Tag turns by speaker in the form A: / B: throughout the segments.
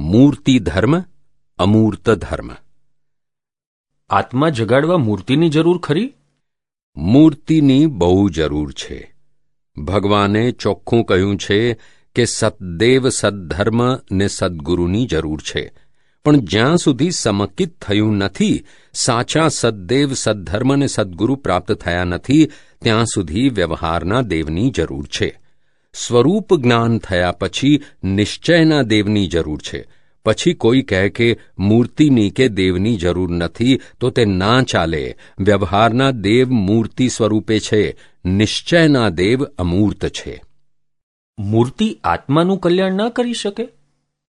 A: મૂર્તિ ધર્મ અમૂર્ત ધર્મ.
B: આત્મા જગાડવા મૂર્તિની જરૂર ખરી?
A: મૂર્તિની બહુ જરૂર છે. ભગવાને ચોખ્ખું કહ્યું છે કે સદદેવ સદ્ધર્મ ને સદ્ગુરુની જરૂર છે. પણ જ્યાં સુધી સમકિત થયું નથી સાચા સદ્દેવ સદ્ધર્મ ને સદ્ગુરુ પ્રાપ્ત થયા નથી ત્યાં સુધી વ્યવહારના દેવની જરૂર છે. સ્વરૂપ જ્ઞાન થયા પછી નિશ્ચયના દેવની જરૂર છે. પછી કોઈ કહે કે મૂર્તિની કે દેવની જરૂર નથી તો તે ના ચાલે. વ્યવહારના દેવ મૂર્તિ સ્વરૂપે છે. નિશ્ચયના દેવ અમૂર્ત છે.
B: મૂર્તિ આત્માનું કલ્યાણ ન કરી શકે?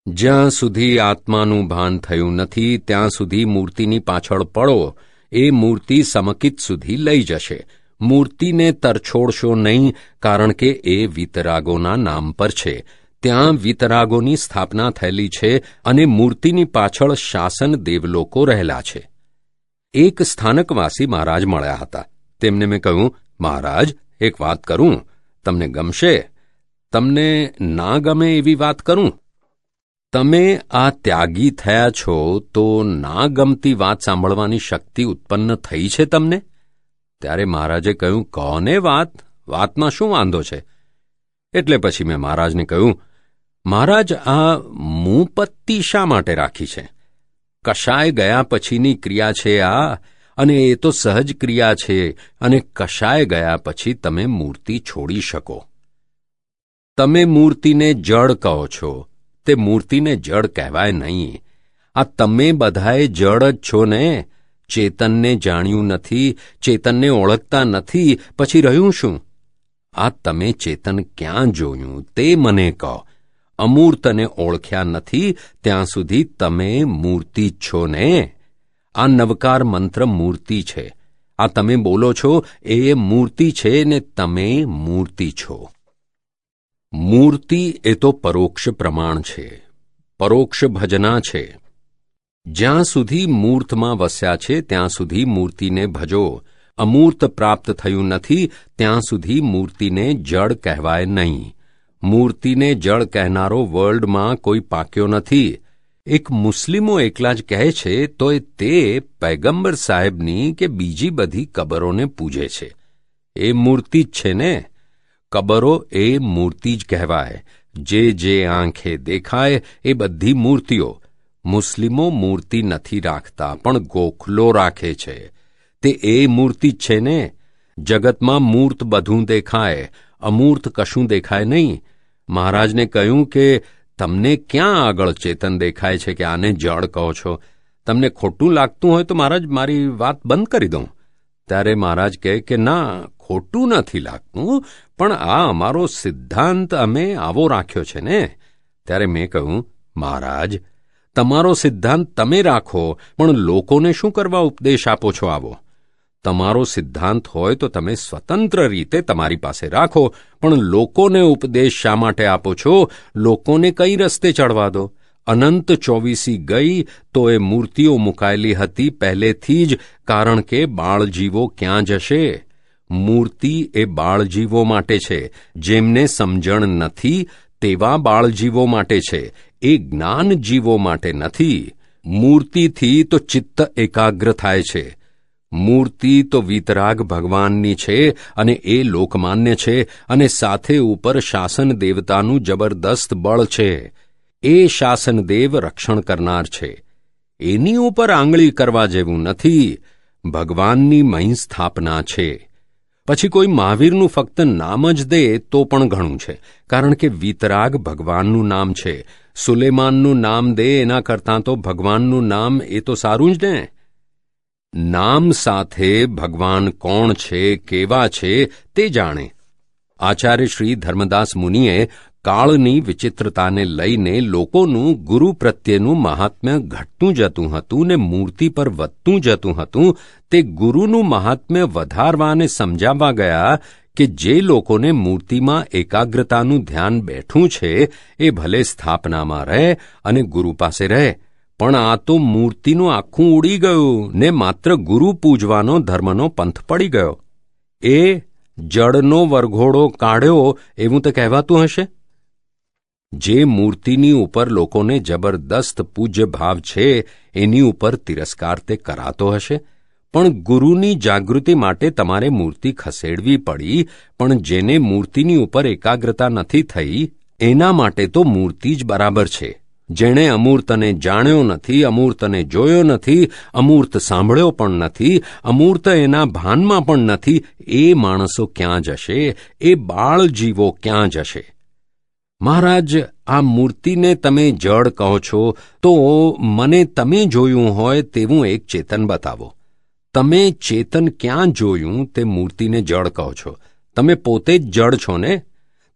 A: જ્યાં સુધી આત્માનું ભાન થયું નથી ત્યાં સુધી મૂર્તિની પાછળ પડો. એ મૂર્તિ સમકિત સુધી લઈ જશે. મૂર્તિને તરછોડશો નહીં, કારણ કે એ વિતરાગોના નામ પર છે. ત્યાં વિતરાગોની સ્થાપના થયેલી છે અને મૂર્તિની પાછળ શાસન દેવલોકો રહેલા છે. એક સ્થાનકવાસી મહારાજ મળ્યા હતા. તેમને મેં કહ્યું, મહારાજ, એક વાત કરું. તમને ગમશે? તમને ના ગમે એવી વાત કરું? તમે આ ત્યાગી થયા છો તો ના ગમતી વાત સાંભળવાની શક્તિ ઉત્પન્ન થઈ છે તમને? ત્યારે મહારાજે કહ્યું, કોને વાત? વાતમાં શું વાંધો છે? એટલે પછી મેં મહારાજને કહ્યું, મહારાજ, આ મુંપત્તિ શા માટે રાખી છે? કશાય ગયા પછીની ક્રિયા છે આ, અને એ તો સહજ ક્રિયા છે, અને કશાય ગયા પછી તમે મૂર્તિ છોડી શકો. તમે મૂર્તિને જળ કહો છો. તે મૂર્તિને જળ કહેવાય નહીં. આ તમે બધાએ જળ જ છો ને? ચેતનને જાણ્યું નથી, ચેતનને ઓળખતા નથી, પછી રહ્યું શું? આ તમે ચેતન ક્યાં જોયું તે મને કહો. અમૂર્તને ઓળખ્યા નથી, ત્યાં સુધી તમે મૂર્તિ છો ને? આ નવકાર મંત્ર મૂર્તિ છે. આ તમે બોલો છો, એ મૂર્તિ છે ને તમે મૂર્તિ છો. મૂર્તિ એ તો પરોક્ષ પ્રમાણ છે. પરોક્ષ ભજના છે. જ્યાં સુધી મૂર્તમાં વસ્યા છે, ત્યાં સુધી મૂર્તિને ભજો. અમૂર્ત પ્રાપ્ત થયું નથી, ત્યાં સુધી મૂર્તિને જળ કહેવાય નહીં. મૂર્તિને જળ કહેનારો વર્લ્ડમાં કોઈ પાક્યો નથી. એક મુસ્લિમો એકલા જ કહે છે, તોય તે પૈગંબર સાહેબની કે બીજી બધી કબરોને પૂજે છે. એ મૂર્તિ જ છે ને? કબરો એ મૂર્તિ જ કહેવાય. જે જે આંખે દેખાય એ બધી મૂર્તિઓ. મુસ્લિમો મૂર્તિ નથી રાખતા, પણ ગોખલો રાખે છે. તે એ મૂર્તિ જ છે ને? જગતમાં મૂર્ત બધું દેખાય, અમૂર્ત કશું દેખાય નહીં. મહારાજને કહ્યું કે, તમને ક્યાં આગળ ચેતન દેખાય છે કે આને જળ કહો છો? તમને ખોટું લાગતું હોય તો મહારાજ મારી વાત બંધ કરી દઉં. ત્યારે મહારાજ કહે કે, ના, ખોટું નથી લાગતું, પણ આ અમારો સિદ્ધાંત અમે આવો રાખ્યો છે ને? ત્યારે મેં કહ્યું, મહારાજ તમારો સિદ્ધાંત તમે રાખો, પણ લોકોને શું કરવા ઉપદેશ આપો છો આવો? તમારો સિદ્ધાંત હોય તો તમે સ્વતંત્ર રીતે તમારી પાસે રાખો, પણ લોકોને ઉપદેશ શા માટે આપો છો? લોકોને કઈ રસ્તે ચડવા દો? અનંત ચોવીસી ગઈ તો એ મૂર્તિઓ મુકાયેલી હતી પહેલેથી જ, કારણ કે બાળજીવો ક્યાં જશે? મૂર્તિ એ બાળજીવો માટે છે, જેમને સમજણ નથી, તેવા બાળજીવો માટે છે. એ જ્ઞાન જીવો માટે નથી, મૂર્તિથી તો ચિત્ત એકાગ્ર થાય છે. મૂર્તિ તો વિતરાગ ભગવાનની છે અને એ લોકમાન્ય છે અને સાથે ઉપર શાસન દેવતાનું જબરદસ્ત બળ છે. એ શાસનદેવ રક્ષણ કરનાર છે. એની ઉપર આંગળી કરવા જેવું નથી, ભગવાનની મહી સ્થાપના છે. પછી કોઈ મહાવીરનું ફક્ત નામ જ દે તો પણ ઘણું છે, કારણ કે વિતરાગ ભગવાનનું નામ છે. સુલેમાનનું નામ દે, એના કરતાં તો ભગવાનનું નામ એ તો સારું જ ને. નામ સાથે ભગવાન કોણ છે, કેવા છે, તે જાણે. આચાર્ય શ્રી ધર્મદાસ મુનિએ કાળની વિચિત્રતાને લઈને લોકોનું, ગુરુ પ્રત્યેનું મહાત્મ્ય ઘટતું જતું હતું ને મૂર્તિ પર વધતું જતું હતું, તે ગુરુનું મહાત્મ્ય વધારવાને સમજાવવા ગયા કે જે લોકોને મૂર્તિમાં એકાગ્રતાનું ધ્યાન બેઠું છે, એ ભલે સ્થાપનામાં રહે અને ગુરુ પાસે રહે, પણ આ તો મૂર્તિનું આખું ઉડી ગયું, ને માત્ર ગુરુ પૂજવાનો ધર્મનો પંથ પડી ગયો. એ જળનો વરઘોડો કાઢ્યો એવું તો કહેવાતું હશે? જે મૂર્તિની ઉપર લોકોને જબરદસ્ત પૂજ્ય ભાવ છે, એની ઉપર તિરસ્કાર તે કરાતો હશે? પણ ગુરુની જાગૃતિ માટે તમારે મૂર્તિ ખસેડવી પડી, પણ જેને મૂર્તિની ઉપર એકાગ્રતા નથી થઈ, એના માટે તો મૂર્તિ જ બરાબર છે. જેણે અમૂર્તને જાણ્યો નથી, અમૂર્તને જોયો નથી, અમૂર્ત સાંભળ્યો પણ નથી, અમૂર્ત એના ભાનમાં પણ નથી, એ માણસો ક્યાં જશે? એ બાળ જીવો ક્યાં જશે? મહારાજ, આ મૂર્તિને તમે જળ કહો છો, તો મને તમે જોયું હોય તેવું એક ચેતન બતાવો. તમે ચેતન ક્યાં જોયું તે મૂર્તિને જળ કહો છો? તમે પોતે જ જળ છો ને?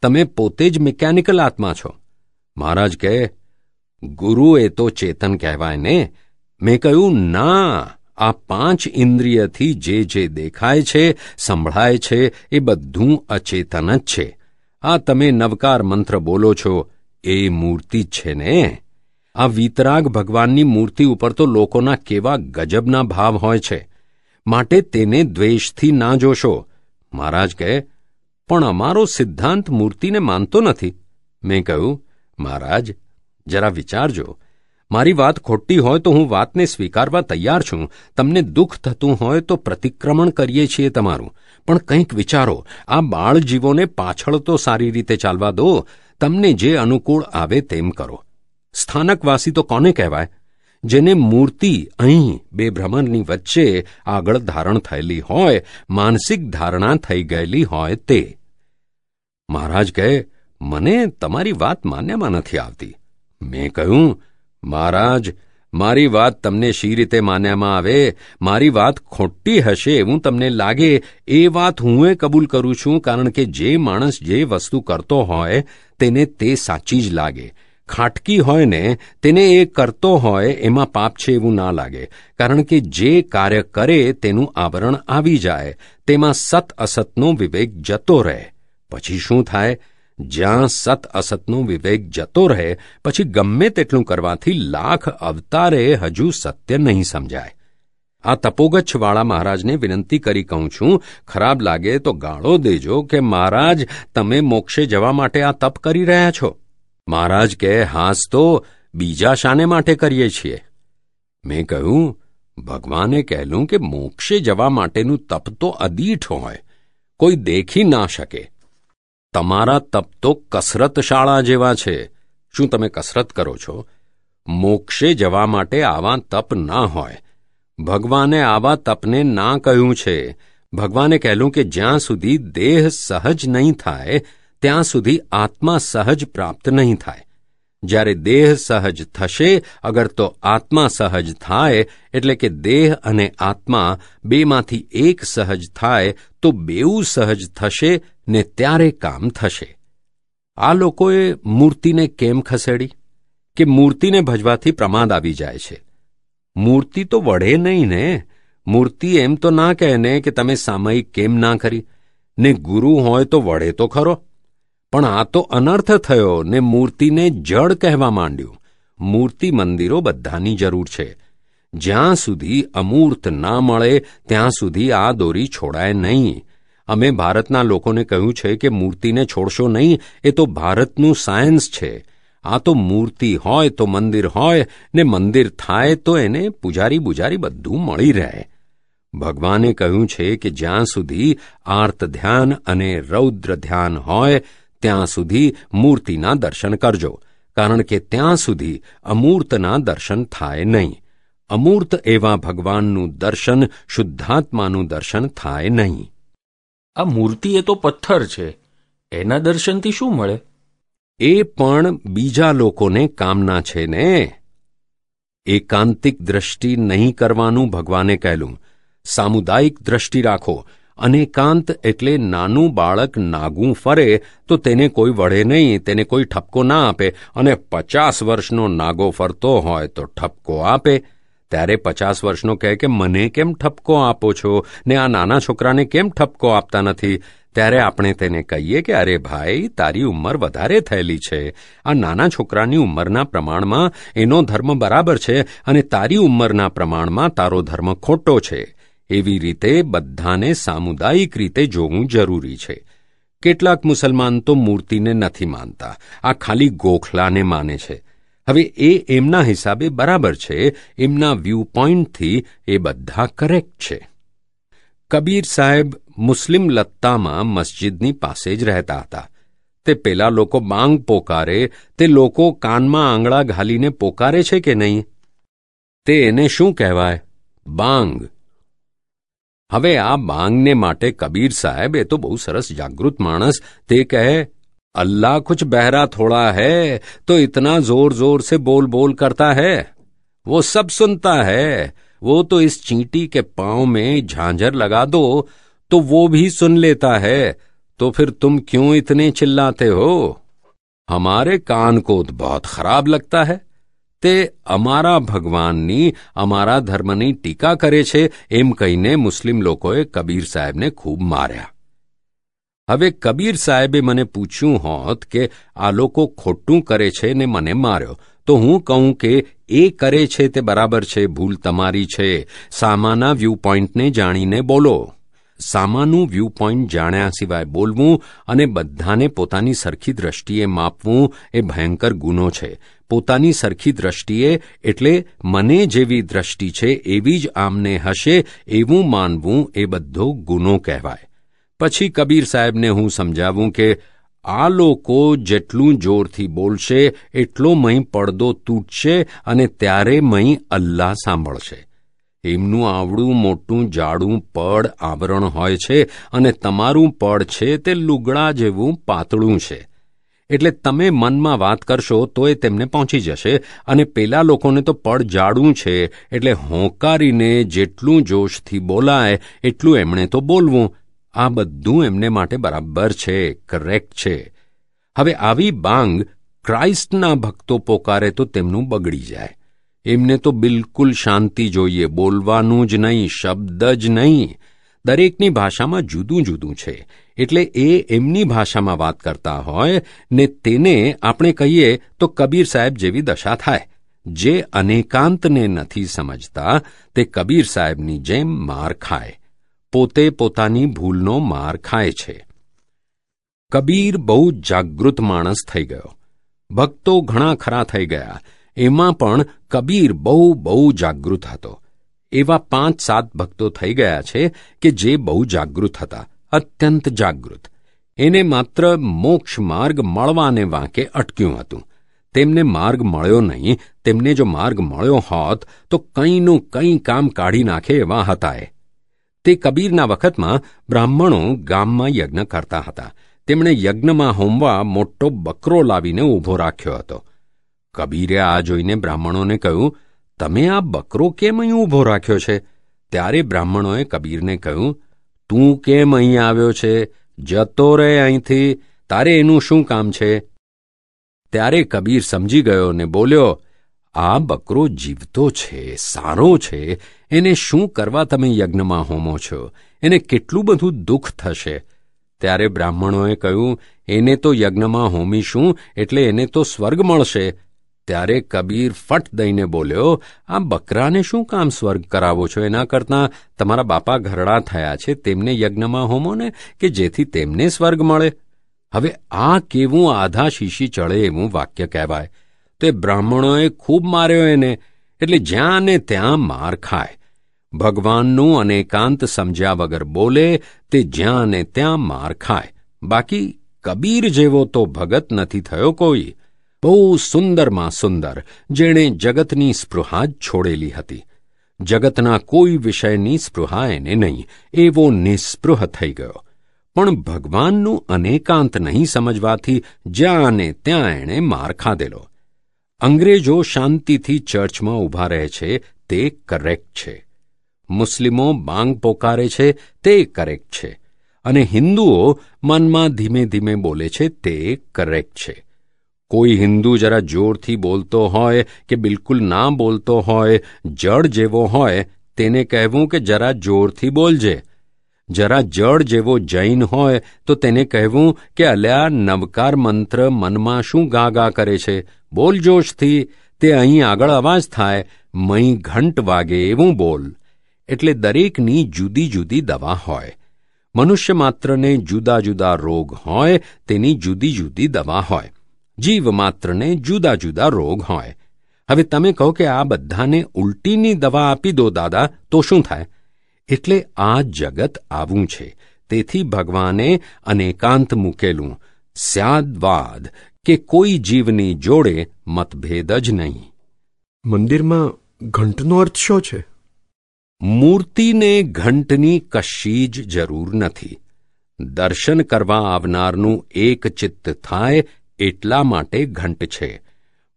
A: તમે પોતે જ મિકેનિકલ આત્મા છો. મહારાજ કહે ગુરુ એ તો ચેતન કહેવાય ને? મેં કહ્યું, ના, આ પાંચ ઇન્દ્રિયથી જે જે દેખાય છે, સંભળાય છે, એ બધું અચેતન જ છે. આ તમે નવકાર મંત્ર બોલો છો, એ મૂર્તિ જ છે ને? આ વીતરાગ ભગવાનની મૂર્તિ ઉપર તો લોકોના કેવા ગજબના ભાવ હોય છે. માટે તેને દ્વેષથી ના જોશો. મહારાજ કહે, પણ અમારો સિદ્ધાંત મૂર્તિને માનતો નથી. મેં કહ્યું, મહારાજ, જરા વિચારજો. મારી વાત ખોટી હોય તો હું વાતને સ્વીકારવા તૈયાર છું. તમને દુઃખ થતું હોય તો પ્રતિક્રમણ કરીએ છીએ તમારું. પણ કંઈક વિચારો. આ બાળ જીવોને પાછળ તો સારી રીતે ચાલવા દો. તમને જે અનુકૂળ આવે તેમ કરો. સ્થાનકવાસી તો કોને કહેવાય? જેને મૂર્તિ અહીં બે ભ્રમણની વચ્ચે આગળ ધારણ થયેલી હોય, માનસિક ધારણા થઈ ગયેલી હોય તે. મહારાજ કહે, મને તમારી વાત માન્યમાં નથી આવતી. મેં કહ્યું, મહારાજ, મારી વાત તમને શી રીતે માન્યામાં આવે? મારી વાત ખોટી હશે એવું તમને લાગે? એ વાત હું એ કબૂલ કરું છું કારણ કે જે માણસ જે વસ્તુ કરતો હોય, તેને તે સાચી જ લાગે. ખાટકી હોય ને, તેને એ કરતો હોય, એમાં પાપ છે એવું ના લાગે. કારણ કે જે કાર્ય કરે, તેનું આવરણ આવી જાય. તેમાં સત અસતનો વિવેક જતો રહે. પછી શું થાય? જ્યાં સત અસતનો વિવેક જતો રહે, પછી ગમે તેટલું કરવાથી લાખ અવતારે હજુ સત્ય નહીં સમજાય. આ તપોગચ્છવાળા મહારાજને વિનંતી કરી કહું છું, ખરાબ લાગે તો ગાળો દેજો કે મહારાજ, તમે મોક્ષે જવા માટે આ તપ કરી રહ્યા છો. મહારાજ કે, હાસ તો બીજા શાને માટે કરીએ છીએ. મેં કહ્યું, ભગવાને કહેલું કે મોક્ષે જવા માટેનું તપ તો અદીઠ હોય, કોઈ દેખી ના શકે. તમારા તપ તો કસરત શાળા જેવા છે. શું તમે કસરત કરો છો? મોક્ષે જવા માટે આવા તપ ના હોય. ભગવાને આવા તપને ના કહ્યું છે. ભગવાને કહેલું કે જ્યાં સુધી દેહ સહજ નહીં થાય ત્યાં સુધી આત્મા સહજ પ્રાપ્ત નહીં થાય. જ્યારે દેહ સહજ થશે, અગર તો આત્મા સહજ થાય, એટલે કે દેહ અને આત્મા બેમાંથી એક સહજ થાય, તો બેઉ સહજ થશે ને ત્યારે કામ થશે. આ લોકોએ મૂર્તિને કેમ ખસેડી? કે મૂર્તિને ભજવાથી પ્રમાદ આવી જાય છે? મૂર્તિ તો વઢે નહીં ને. મૂર્તિ એમ તો ના કહે ને કે તમે સામયિક કેમ ના કરી? ને ગુરુ હોય તો વઢે તો ખરો. પણ આ તો અનર્થ થયો ને મૂર્તિને જડ કહેવા માંડ્યું. મૂર્તિ મંદિરો બધાની જરૂર છે. જ્યાં સુધી અમૂર્ત ના મળે, ત્યાં સુધી આ દોરી છોડાય નહીં. અમે ભારતના લોકોને કહ્યું છે કે મૂર્તિને છોડશો નહીં, એ તો ભારતનું સાયન્સ છે. આ તો મૂર્તિ હોય તો મંદિર હોય, ને મંદિર થાય તો એને પૂજારી બુજારી બધું મળી રહે. ભગવાને કહ્યું છે કે જ્યાં સુધી આર્ત ધ્યાન અને રૌદ્ર ધ્યાન હોય ત્યાં સુધી મૂર્તિના દર્શન કરજો કારણ કે ત્યાં સુધી અમૂર્તના દર્શન થાય નહીં. અમૂર્ત એવા ભગવાનનું દર્શન શુદ્ધાત્માનું દર્શન થાય નહીં.
B: આ મૂર્તિ એ તો પથ્થર છે. એના દર્શનથી શું મળે?
A: એ પણ બીજા લોકોને કામના છે ને. એકાંતિક દ્રષ્ટિ નહીં કરવાનું ભગવાને કહેલું. સામુદાયિક દ્રષ્ટિ રાખો. અનેકાંત એટલે નાનું બાળક નાગું ફરે, તો તેને કોઈ વળે નહીં, તેને કોઈ ઠપકો ના આપે. અને પચાસ વર્ષનો નાગો ફરતો હોય તો ઠપકો આપે. ત્યારે પચાસ વર્ષનો કહે કે, મને કેમ ઠપકો આપો છો? ને આ નાના છોકરાને કેમ ઠપકો આપતા નથી? ત્યારે આપણે તેને કહીએ કે, અરે ભાઈ, તારી ઉંમર વધારે થયેલી છે. આ નાના છોકરાની ઉંમરના પ્રમાણમાં એનો ધર્મ બરાબર છે, અને તારી ઉંમરના પ્રમાણમાં તારો ધર્મ ખોટો છે. એવી રીતે બધાને સામુદાયિક રીતે જોવું જરૂરી છે. કેટલાક મુસલમાન તો મૂર્તિને નથી માનતા. આ ખાલી ગોખલાને માને છે. હવે એ એમના હિસાબે બરાબર છે. એમના વ્યૂ પોઈન્ટથી એ બધા કરેક્ટ છે. કબીર સાહેબ મુસ્લિમ લત્તામાં મસ્જિદની પાસે જ રહેતા હતા. તે પેલા લોકો બાંગ પોકારે, તે લોકો કાનમાં આંગળા ઘાલીને પોકારે છે કે નહીં? તે એને શું કહેવાય? બાંગ. હવે આ બાંગને માટે કબીર સાહેબ એ તો બહુ સરસ જાગૃત માણસ તે કહે અલ્લાહ कुछ बहरा थोड़ा है तो इतना जोर जोर से बोल बोल करता है वो सब सुनता है वो तो इस चींटी के पांव में झांझर लगा दो तो वो भी सुन लेता है तो फिर तुम क्यों इतने चिल्लाते हो हमारे कान को तो बहुत खराब लगता है તે અમારા ભગવાનની, અમારા ધર્મની ટીકા કરે છે, એમ કહીને મુસ્લિમ લોકોએ કબીર સાહેબને ખૂબ માર્યા. હવે કબીર સાહેબે મને પૂછ્યું હોત કે આ લોકો ખોટું કરે છે ને મને માર્યો, તો હું કહું કે એ કરે છે તે બરાબર છે, ભૂલ તમારી છે. સામાના વ્યૂ પોઈન્ટને જાણીને બોલો. સામાનું વ્યૂ પોઈન્ટ જાણ્યા સિવાય બોલવું અને બધાને પોતાની સરખી દ્રષ્ટિએ માપવું એ ભયંકર ગુનો છે. પોતાની સરખી દ્રષ્ટિએ એટલે મને જેવી દ્રષ્ટિ છે એવી જ આમને હશે એવું માનવું એ બધો ગુનો કહેવાય. પછી કબીર સાહેબને હું સમજાવું કે આ લોકો જેટલું જોરથી બોલશે, એટલો મહી પડદો તૂટશે અને ત્યારે મહી અલ્લાહ સાંભળશે. એમનું આવડું મોટું જાડું પડ આવરણ હોય છે અને તમારું પડ છે તે લુગડા જેવું પાતળું છે. એટલે તમે મનમાં વાત કરશો તો એ તેમને પહોંચી જશે અને પેલા લોકોને તો પડ જાડું છે એટલે હોંકારીને જેટલું જોશથી બોલાય એટલું એમણે તો બોલવું. આ બધું એમને માટે બરાબર છે કરેક્ટ છે. હવે આવી બાંગ ક્રાઇસ્ટના ભક્તો પોકારે તો તેમનું બગડી જાય. એમને તો બિલકુલ શાંતિ જોઈએ, બોલવાનું જ નહીં, શબ્દ જ નહીં. દરેકની ભાષામાં જુદું જુદું છે. એટલે એ એમની ભાષામાં વાત કરતા હોય ને તેને આપણે કહીએ તો કબીર સાહેબ જેવી દશા થાય. જે અનેકાંતને નથી સમજતા, તે કબીર સાહેબની જેમ માર ખાય. પોતે પોતાની ભૂલનો માર ખાય છે. કબીર બહુ જાગૃત માણસ થઈ ગયો. ભક્તો ઘણા ખરા થઈ ગયા. એમાં પણ કબીર બહુ બહુ જાગૃત હતો. એવા પાંચ સાત ભક્તો થઈ ગયા છે કે જે બહુ જાગૃત હતા. અત્યંત જાગૃત. એને માત્ર મોક્ષ માર્ગ મળવાને વાંકે અટક્યું હતું. તેમને માર્ગ મળ્યો નહીં, તેમને જો માર્ગ મળ્યો હોત, તો કંઈનું કંઈ કામ કાઢી નાખે એવા હતા એ તે કબીરના વખતમાં બ્રાહ્મણો ગામમાં યજ્ઞ કરતા હતા. તેમણે યજ્ઞમાં હોમવા મોટો બકરો લાવીને ઊભો રાખ્યો હતો. કબીરે આ જોઈને બ્રાહ્મણોને કહ્યું, તમે આ બકરો કેમ અહીં ઊભો રાખ્યો છે? ત્યારે બ્રાહ્મણોએ કબીરને કહ્યું તું કેમ અહીં આવ્યો છે? જતો રહે અહીંથી. તારે એનું શું કામ છે? ત્યારે કબીર સમજી ગયો ને બોલ્યો, આ બકરો જીવતો છે, સારો છે. એને શું કરવા તમે યજ્ઞમાં હોમો છો? એને કેટલું બધું દુઃખ થશે? ત્યારે બ્રાહ્મણોએ કહ્યું, એને તો યજ્ઞમાં હોમીશું, એટલે એને તો સ્વર્ગ મળશે. ત્યારે કબીર ફટ દઈને બોલ્યો, આ બકરાને શું કામ સ્વર્ગ કરાવો છો? એના કરતાં તમારા બાપા ઘરડા થયા છે, તેમને યજ્ઞમાં હોમો ને કે જેથી તેમને સ્વર્ગ મળે? હવે આ કેવું આધા શીશી ચડે એવું વાક્ય કહેવાય. તે બ્રાહ્મણોએ ખૂબ માર્યો એને, એટલે જ્યાં ને ત્યાં માર ખાય. ભગવાનનું અનેકાંત સમજ્યા વગર બોલે, તે જ્યાં ને ત્યાં માર ખાય. બાકી કબીર જેવો તો ભગત નથી થયો કોઈ. બહુ સુંદરમાં સુંદર, જેણે જગતની સ્પૃહા જ છોડેલી હતી. જગતના કોઈ વિષયની સ્પૃહા એને નહીં, એવો નિસ્પૃહ થઈ ગયો. પણ ભગવાનનું અનેકાંત નહીં સમજવાથી જ્યાં ને ત્યાં એણે માર ખાધેલો. અંગ્રેજો શાંતિથી ચર્ચમાં ઊભા રહે છે, તે કરેક્ટ છે. મુસ્લિમો બાંગ પોકારે છે, તે કરેક્ટ છે. અને હિન્દુઓ મનમાં ધીમે ધીમે બોલે છે, તે કરેક્ટ છે. કોઈ હિન્દુ જરા જોરથી બોલતો હોય કે બિલકુલ ના બોલતો હોય, જડ જેવો હોય, તેને કહેવું કે જરા જોરથી બોલજે. જરા જળ જેવો જૈન હોય, તો તેને કહેવું કે અલ્યા નવકાર મંત્ર મનમાં શું ગા ગા કરે છે? બોલ જોશથી, તે અહીં આગળ અવાજ થાય મહી ઘંટ વાગે એવું બોલ. એટલે દરેકની જુદી જુદી દવા હોય. મનુષ્ય માત્રને જુદા જુદા રોગ હોય, તેની જુદી જુદી દવા હોય. જીવ માત્રને જુદા જુદા રોગ હોય. હવે તમે કહો કે આ બધાને ઉલટીની દવા આપી દો દાદા તો શું થાય? એટલે આ જગત આવું છે. તેથી ભગવાને અનેકાંત મૂકેલું સ્યાદવાદ કે કોઈ જીવની જોડે મતભેદ જ નહીં.
C: મંદિરમાં ઘંટનો અર્થ શો છે?
A: મૂર્તિને ઘંટની કશી જ જરૂર નથી. દર્શન કરવા આવનારનું એક ચિત્ત થાય એટલા માટે ઘંટ છે.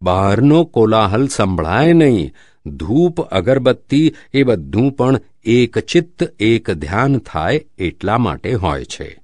A: બહારનો કોલાહલ સંભળાય નહીં. ધૂપ, અગરબત્તી એ બધું પણ એકચિત્ત એક ધ્યાન થાય એટલા માટે હોય છે.